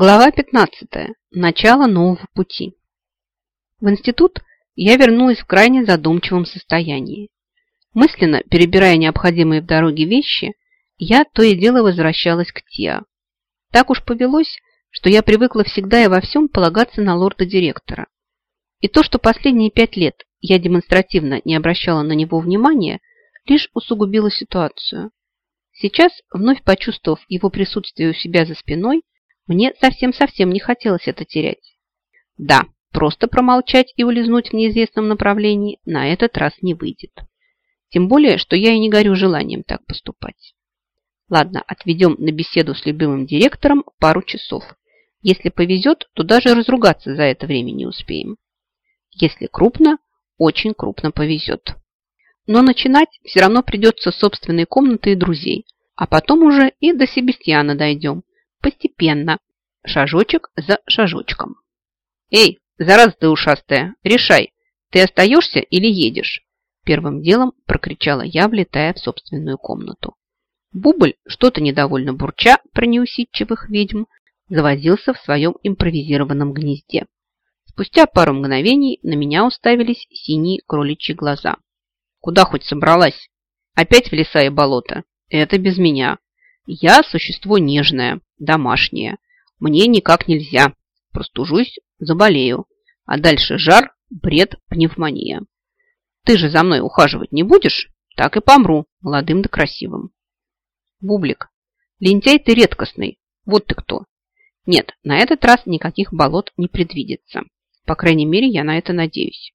Глава 15. Начало нового пути. В институт я вернулась в крайне задумчивом состоянии. Мысленно перебирая необходимые в дороге вещи, я то и дело возвращалась к Тиа. Так уж повелось, что я привыкла всегда и во всем полагаться на лорда-директора. И то, что последние пять лет я демонстративно не обращала на него внимания, лишь усугубило ситуацию. Сейчас, вновь почувствовав его присутствие у себя за спиной, мне совсем-совсем не хотелось это терять. Да, просто промолчать и улизнуть в неизвестном направлении на этот раз не выйдет. Тем более, что я и не горю желанием так поступать. Ладно, отведем на беседу с любимым директором пару часов. Если повезет, то даже разругаться за это время не успеем. Если крупно, очень крупно повезет. Но начинать все равно придется с собственной комнаты и друзей, а потом уже и до Себестьяна дойдем, Постепенно, шажочек за шажочком. «Эй, зараза ты ушастая, решай, ты остаешься или едешь?» Первым делом прокричала я, влетая в собственную комнату. Бубль, что-то недовольно бурча про неусидчивых ведьм, завозился в своем импровизированном гнезде. Спустя пару мгновений на меня уставились синие кроличьи глаза. «Куда хоть собралась? Опять в леса и болото? Это без меня. Я существо нежное, домашнее. Мне никак нельзя. Простужусь, заболею. А дальше жар, бред, пневмония. Ты же за мной ухаживать не будешь? Так и помру, молодым да красивым. Бублик, лентяй ты редкостный. Вот ты кто. Нет, на этот раз никаких болот не предвидится. По крайней мере, я на это надеюсь.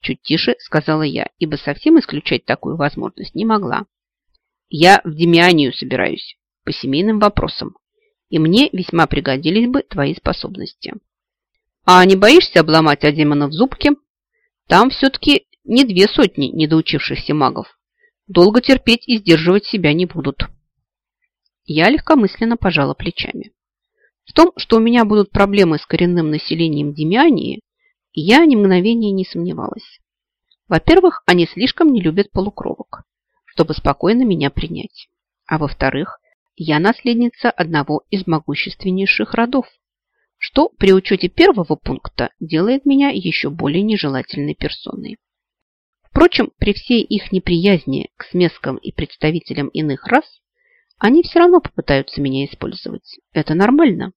Чуть тише сказала я, ибо совсем исключать такую возможность не могла. Я в Демианию собираюсь, по семейным вопросам и мне весьма пригодились бы твои способности. А не боишься обломать от демонов зубки? Там все-таки не две сотни недоучившихся магов. Долго терпеть и сдерживать себя не будут. Я легкомысленно пожала плечами. В том, что у меня будут проблемы с коренным населением Демиании, я ни мгновения не сомневалась. Во-первых, они слишком не любят полукровок, чтобы спокойно меня принять. А во-вторых, я наследница одного из могущественнейших родов, что при учете первого пункта делает меня еще более нежелательной персоной. Впрочем, при всей их неприязни к смескам и представителям иных рас, они все равно попытаются меня использовать. Это нормально.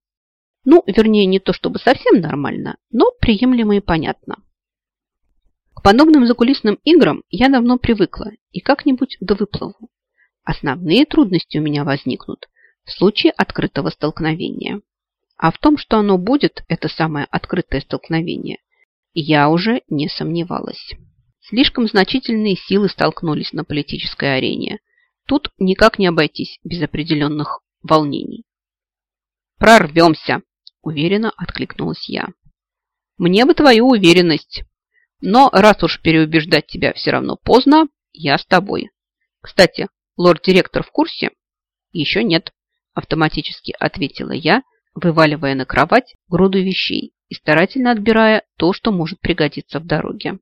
Ну, вернее, не то чтобы совсем нормально, но приемлемо и понятно. К подобным закулисным играм я давно привыкла и как-нибудь довыплыву. Основные трудности у меня возникнут в случае открытого столкновения. А в том, что оно будет, это самое открытое столкновение, я уже не сомневалась. Слишком значительные силы столкнулись на политической арене. Тут никак не обойтись без определенных волнений. «Прорвемся!» – уверенно откликнулась я. «Мне бы твою уверенность. Но раз уж переубеждать тебя все равно поздно, я с тобой. Кстати, Лорд-директор в курсе? Еще нет, автоматически ответила я, вываливая на кровать груду вещей и старательно отбирая то, что может пригодиться в дороге.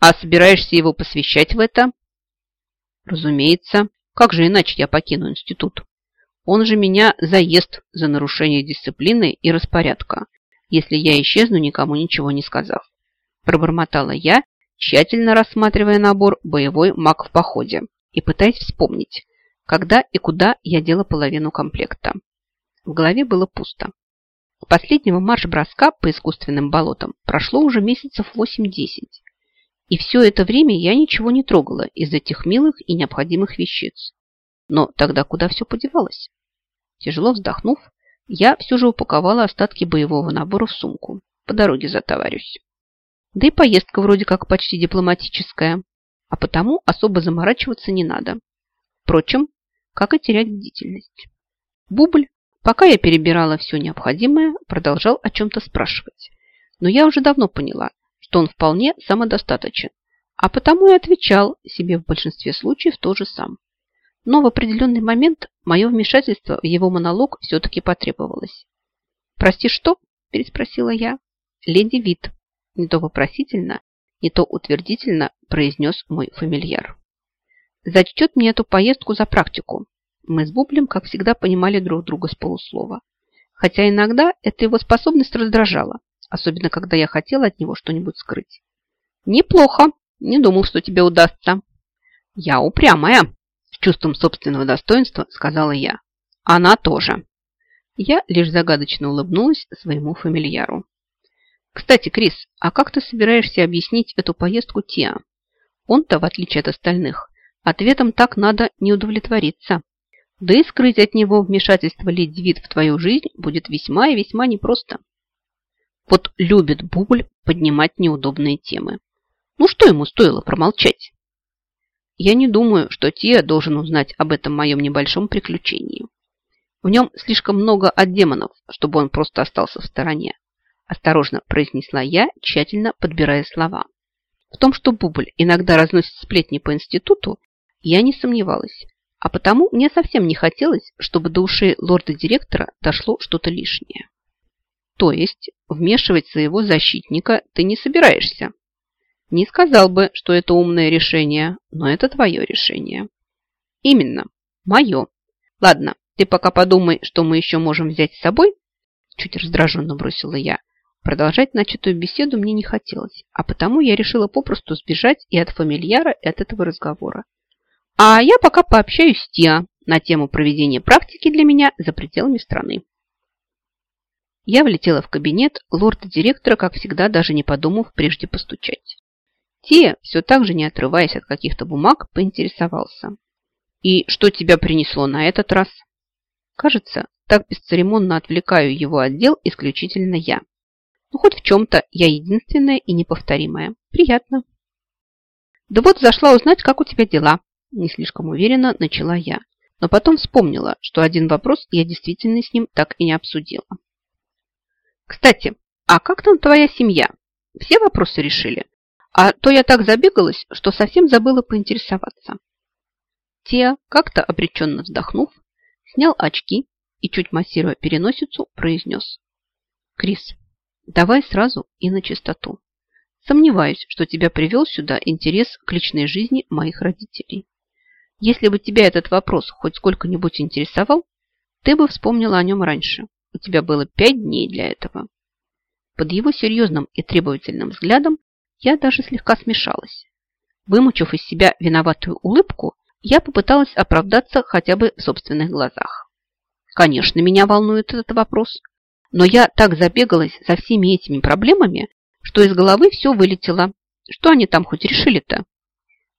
А собираешься его посвящать в это? Разумеется. Как же иначе я покину институт? Он же меня заест за нарушение дисциплины и распорядка, если я исчезну, никому ничего не сказав. Пробормотала я, тщательно рассматривая набор «Боевой маг в походе», и пытаясь вспомнить, когда и куда я дела половину комплекта. В голове было пусто. С последнего марш-броска по искусственным болотам прошло уже месяцев 8-10. И все это время я ничего не трогала из этих милых и необходимых вещиц. Но тогда куда все подевалось? Тяжело вздохнув, я все же упаковала остатки боевого набора в сумку. По дороге затоварюсь. Да и поездка вроде как почти дипломатическая а потому особо заморачиваться не надо. Впрочем, как и терять бдительность. Бубль, пока я перебирала все необходимое, продолжал о чем-то спрашивать. Но я уже давно поняла, что он вполне самодостаточен, а потому и отвечал себе в большинстве случаев то же сам. Но в определенный момент мое вмешательство в его монолог все-таки потребовалось. «Прости, что?» – переспросила я. «Леди Вит», не то вопросительно, не то утвердительно произнес мой фамильяр. Зачтет мне эту поездку за практику. Мы с Бублем, как всегда, понимали друг друга с полуслова. хотя иногда эта его способность раздражала, особенно когда я хотела от него что-нибудь скрыть. «Неплохо. Не думал, что тебе удастся». «Я упрямая», – с чувством собственного достоинства сказала я. «Она тоже». Я лишь загадочно улыбнулась своему фамильяру. «Кстати, Крис, а как ты собираешься объяснить эту поездку Тиа? Он-то, в отличие от остальных, ответом так надо не удовлетвориться. Да и скрыть от него вмешательство Лидвид в твою жизнь будет весьма и весьма непросто. Вот любит Бубль поднимать неудобные темы. Ну что ему стоило промолчать? Я не думаю, что Тия должен узнать об этом моем небольшом приключении. В нем слишком много от демонов, чтобы он просто остался в стороне. Осторожно произнесла я, тщательно подбирая слова. В том, что Бубль иногда разносит сплетни по институту, я не сомневалась. А потому мне совсем не хотелось, чтобы до ушей лорда-директора дошло что-то лишнее. То есть вмешивать своего защитника ты не собираешься? Не сказал бы, что это умное решение, но это твое решение. Именно, мое. Ладно, ты пока подумай, что мы еще можем взять с собой. Чуть раздраженно бросила я. Продолжать начатую беседу мне не хотелось, а потому я решила попросту сбежать и от фамильяра, и от этого разговора. А я пока пообщаюсь с Тиа на тему проведения практики для меня за пределами страны. Я влетела в кабинет лорда-директора, как всегда, даже не подумав прежде постучать. Тия, все так же не отрываясь от каких-то бумаг, поинтересовался. «И что тебя принесло на этот раз?» Кажется, так бесцеремонно отвлекаю его отдел исключительно я. Ну, хоть в чем-то я единственная и неповторимая. Приятно. Да вот зашла узнать, как у тебя дела, не слишком уверенно начала я. Но потом вспомнила, что один вопрос я действительно с ним так и не обсудила. Кстати, а как там твоя семья? Все вопросы решили? А то я так забегалась, что совсем забыла поинтересоваться. Теа, как-то обреченно вздохнув, снял очки и, чуть массируя переносицу, произнес. «Крис, давай сразу и на чистоту. Сомневаюсь, что тебя привел сюда интерес к личной жизни моих родителей. Если бы тебя этот вопрос хоть сколько-нибудь интересовал, ты бы вспомнила о нем раньше. У тебя было пять дней для этого. Под его серьезным и требовательным взглядом я даже слегка смешалась. Вымучив из себя виноватую улыбку, я попыталась оправдаться хотя бы в собственных глазах. Конечно, меня волнует этот вопрос, но я так забегалась за всеми этими проблемами, что из головы все вылетело. Что они там хоть решили-то?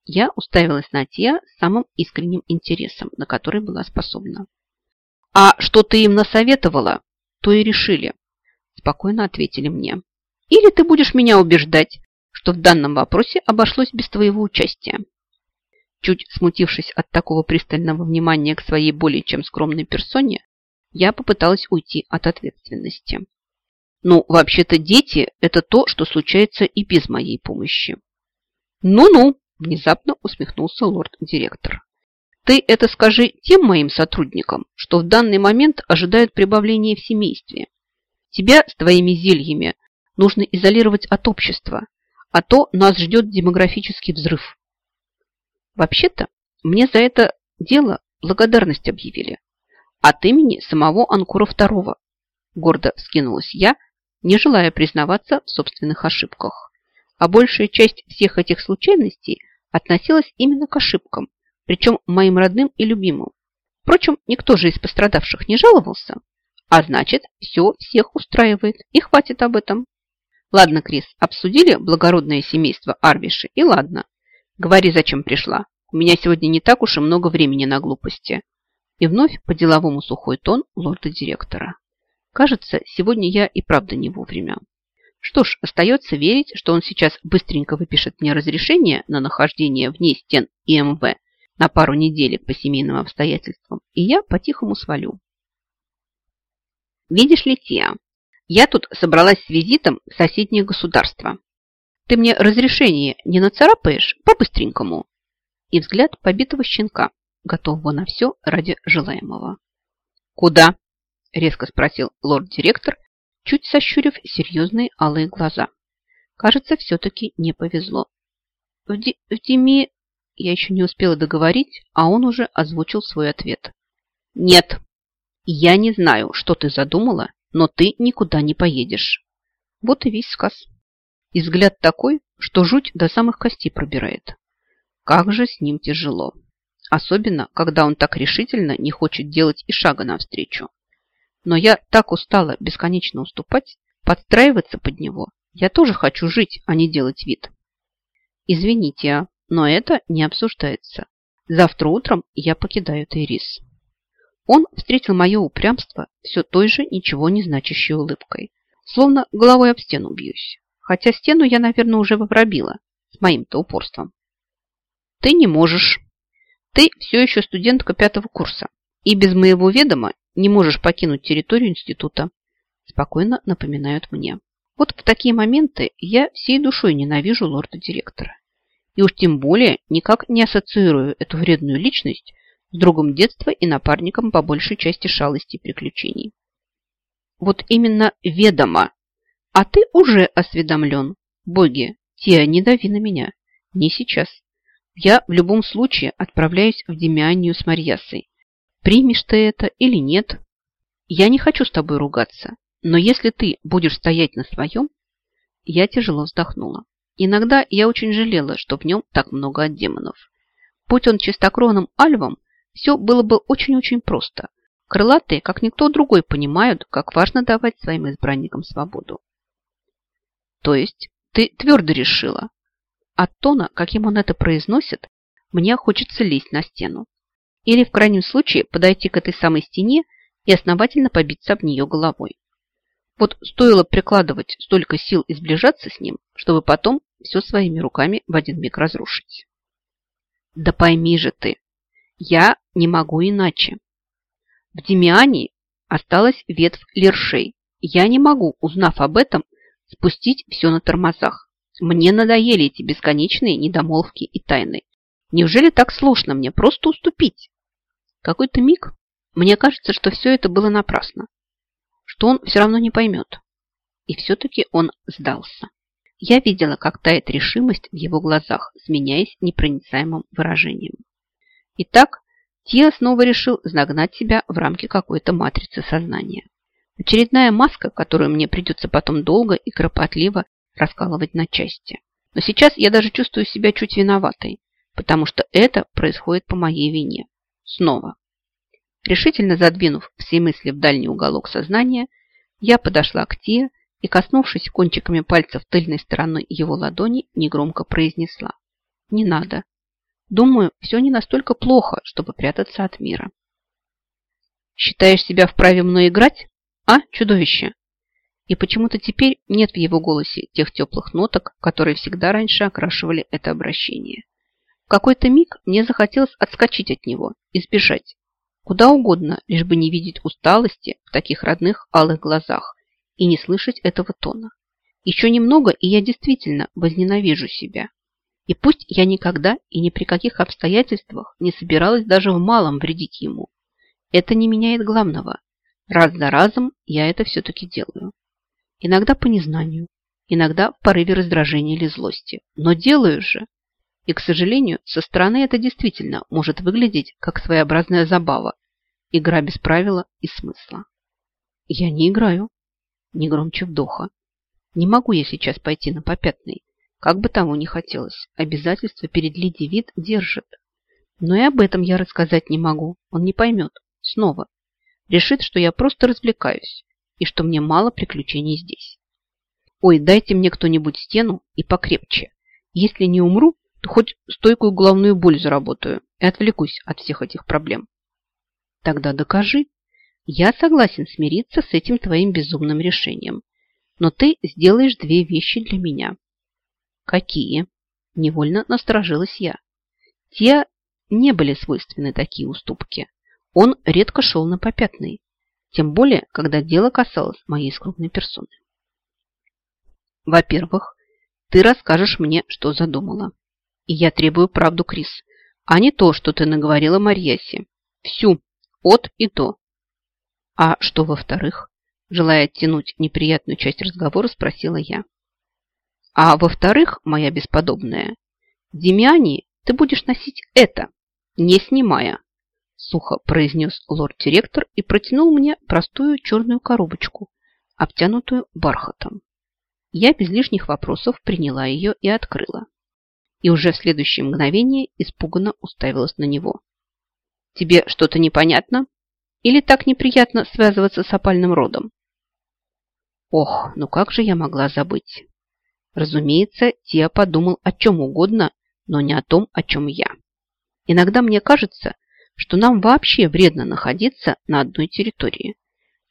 Я уставилась на те с самым искренним интересом, на который была способна. «А что ты им насоветовала, то и решили», – спокойно ответили мне. «Или ты будешь меня убеждать, что в данном вопросе обошлось без твоего участия». Чуть смутившись от такого пристального внимания к своей более чем скромной персоне, я попыталась уйти от ответственности. Ну, вообще-то дети – это то, что случается и без моей помощи. Ну-ну, Внезапно усмехнулся лорд-директор. Ты это скажи тем моим сотрудникам, что в данный момент ожидают прибавления в семействе. Тебя с твоими зельями нужно изолировать от общества, а то нас ждет демографический взрыв. Вообще-то, мне за это дело благодарность объявили. От имени самого Анкура II. Гордо вскинулась я, не желая признаваться в собственных ошибках. А большая часть всех этих случайностей относилась именно к ошибкам, причем моим родным и любимым. Впрочем, никто же из пострадавших не жаловался, а значит, все всех устраивает, и хватит об этом. Ладно, Крис, обсудили благородное семейство Арвиши, и ладно. Говори, зачем пришла. У меня сегодня не так уж и много времени на глупости. И вновь по-деловому сухой тон лорда-директора. Кажется, сегодня я и правда не вовремя. Что ж, остается верить, что он сейчас быстренько выпишет мне разрешение на нахождение вне стен ИМВ на пару неделек по семейным обстоятельствам, и я по-тихому свалю. Видишь ли, Тия, я тут собралась с визитом в соседнее государство. Ты мне разрешение не нацарапаешь по-быстренькому? И взгляд побитого щенка, готового на все ради желаемого. «Куда?» – резко спросил лорд-директор, чуть сощурив серьезные алые глаза. Кажется, все-таки не повезло. В, Ди в Диме я еще не успела договорить, а он уже озвучил свой ответ. Нет. Я не знаю, что ты задумала, но ты никуда не поедешь. Вот и весь сказ. И взгляд такой, что жуть до самых костей пробирает. Как же с ним тяжело. Особенно, когда он так решительно не хочет делать и шага навстречу. Но я так устала бесконечно уступать, подстраиваться под него. Я тоже хочу жить, а не делать вид. Извините, а, но это не обсуждается. Завтра утром я покидаю Тейрис. Он встретил мое упрямство все той же ничего не значащей улыбкой. Словно головой об стену бьюсь. Хотя стену я, наверное, уже пробила с моим-то упорством. Ты не можешь. Ты все еще студентка пятого курса и без моего ведома не можешь покинуть территорию института. Спокойно напоминают мне. Вот в такие моменты я всей душой ненавижу лорда-директора. И уж тем более никак не ассоциирую эту вредную личность с другом детства и напарником по большей части шалости и приключений. Вот именно ведомо. А ты уже осведомлен. Боги, Тия, не дави на меня. Не сейчас. Я в любом случае отправляюсь в Демианию с Марьясой. Примешь ты это или нет? Я не хочу с тобой ругаться, но если ты будешь стоять на своем, я тяжело вздохнула. Иногда я очень жалела, что в нем так много от демонов. Будь он чистокровным альвом, все было бы очень-очень просто. Крылатые, как никто другой, понимают, как важно давать своим избранникам свободу. То есть ты твердо решила. От тона, каким он это произносит, мне хочется лезть на стену. Или, в крайнем случае, подойти к этой самой стене и основательно побиться об нее головой. Вот стоило прикладывать столько сил и сближаться с ним, чтобы потом все своими руками в один миг разрушить. Да пойми же ты, я не могу иначе. В Демиане осталась ветвь лершей. Я не могу, узнав об этом, спустить все на тормозах. Мне надоели эти бесконечные недомолвки и тайны. Неужели так сложно мне просто уступить? Какой-то миг мне кажется, что все это было напрасно, что он все равно не поймет. И все-таки он сдался. Я видела, как тает решимость в его глазах, сменяясь непроницаемым выражением. Итак, Тиа снова решил загнать себя в рамки какой-то матрицы сознания. Очередная маска, которую мне придется потом долго и кропотливо раскалывать на части. Но сейчас я даже чувствую себя чуть виноватой, потому что это происходит по моей вине. Снова. Решительно задвинув все мысли в дальний уголок сознания, я подошла к Тиа и, коснувшись кончиками пальцев тыльной стороны его ладони, негромко произнесла. «Не надо. Думаю, все не настолько плохо, чтобы прятаться от мира. Считаешь себя вправе мной играть? А, чудовище? И почему-то теперь нет в его голосе тех теплых ноток, которые всегда раньше окрашивали это обращение. В какой-то миг мне захотелось отскочить от него и сбежать. Куда угодно, лишь бы не видеть усталости в таких родных алых глазах и не слышать этого тона. Еще немного, и я действительно возненавижу себя. И пусть я никогда и ни при каких обстоятельствах не собиралась даже в малом вредить ему, это не меняет главного. Раз за разом я это все-таки делаю. Иногда по незнанию, иногда в порыве раздражения или злости. Но делаю же. И, к сожалению, со стороны это действительно может выглядеть как своеобразная забава. Игра без правила и смысла. Я не играю. Не громче вдоха. Не могу я сейчас пойти на попятный. Как бы тому ни хотелось, обязательство перед Лидией вид держит. Но и об этом я рассказать не могу. Он не поймет. Снова. Решит, что я просто развлекаюсь и что мне мало приключений здесь. Ой, дайте мне кто-нибудь стену и покрепче. Если не умру, то хоть стойкую головную боль заработаю и отвлекусь от всех этих проблем. Тогда докажи. Я согласен смириться с этим твоим безумным решением. Но ты сделаешь две вещи для меня. Какие? Невольно насторожилась я. Те не были свойственны такие уступки. Он редко шел на попятный, тем более, когда дело касалось моей скромной персоны. Во-первых, ты расскажешь мне, что задумала. И я требую правду, Крис, а не то, что ты наговорила Марьясе. Всю, от и до. А что во-вторых? Желая оттянуть неприятную часть разговора, спросила я. А во-вторых, моя бесподобная, Демиане ты будешь носить это, не снимая. Сухо произнес лорд-директор и протянул мне простую черную коробочку, обтянутую бархатом. Я без лишних вопросов приняла ее и открыла. И уже в следующее мгновение испуганно уставилась на него. «Тебе что-то непонятно? Или так неприятно связываться с опальным родом?» Ох, ну как же я могла забыть? Разумеется, Тиа подумал о чем угодно, но не о том, о чем я. Иногда мне кажется, что нам вообще вредно находиться на одной территории.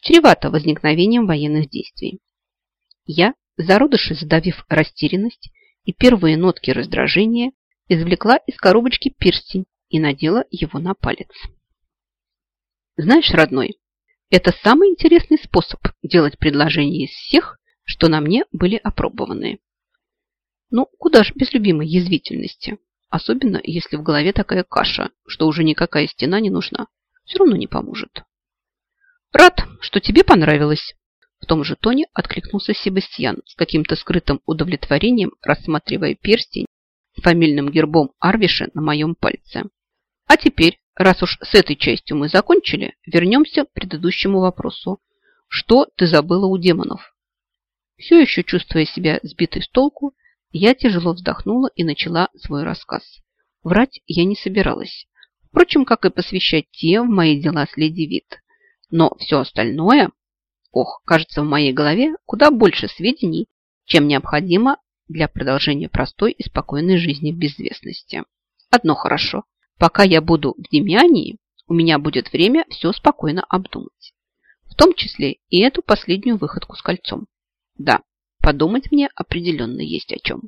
Чревато возникновением военных действий. Я зародыши задавив растерянность и первые нотки раздражения, извлекла из коробочки перстень и надела его на палец. Знаешь, родной, это самый интересный способ делать предложения из всех, что на мне были опробованы. Ну, куда ж без любимой язвительности. Особенно, если в голове такая каша, что уже никакая стена не нужна. Все равно не поможет. Рад, что тебе понравилось. В том же тоне откликнулся Себастьян с каким-то скрытым удовлетворением, рассматривая перстень с фамильным гербом Арвиша на моем пальце. А теперь, раз уж с этой частью мы закончили, вернемся к предыдущему вопросу. Что ты забыла у демонов? Все еще чувствуя себя сбитой с толку, я тяжело вздохнула и начала свой рассказ. Врать я не собиралась. Впрочем, как и посвящать те в мои дела с леди Вит. Но все остальное Ох, кажется, в моей голове куда больше сведений, чем необходимо для продолжения простой и спокойной жизни в безвестности. Одно хорошо. Пока я буду в Демиании, у меня будет время все спокойно обдумать. В том числе и эту последнюю выходку с кольцом. Да, подумать мне определенно есть о чем.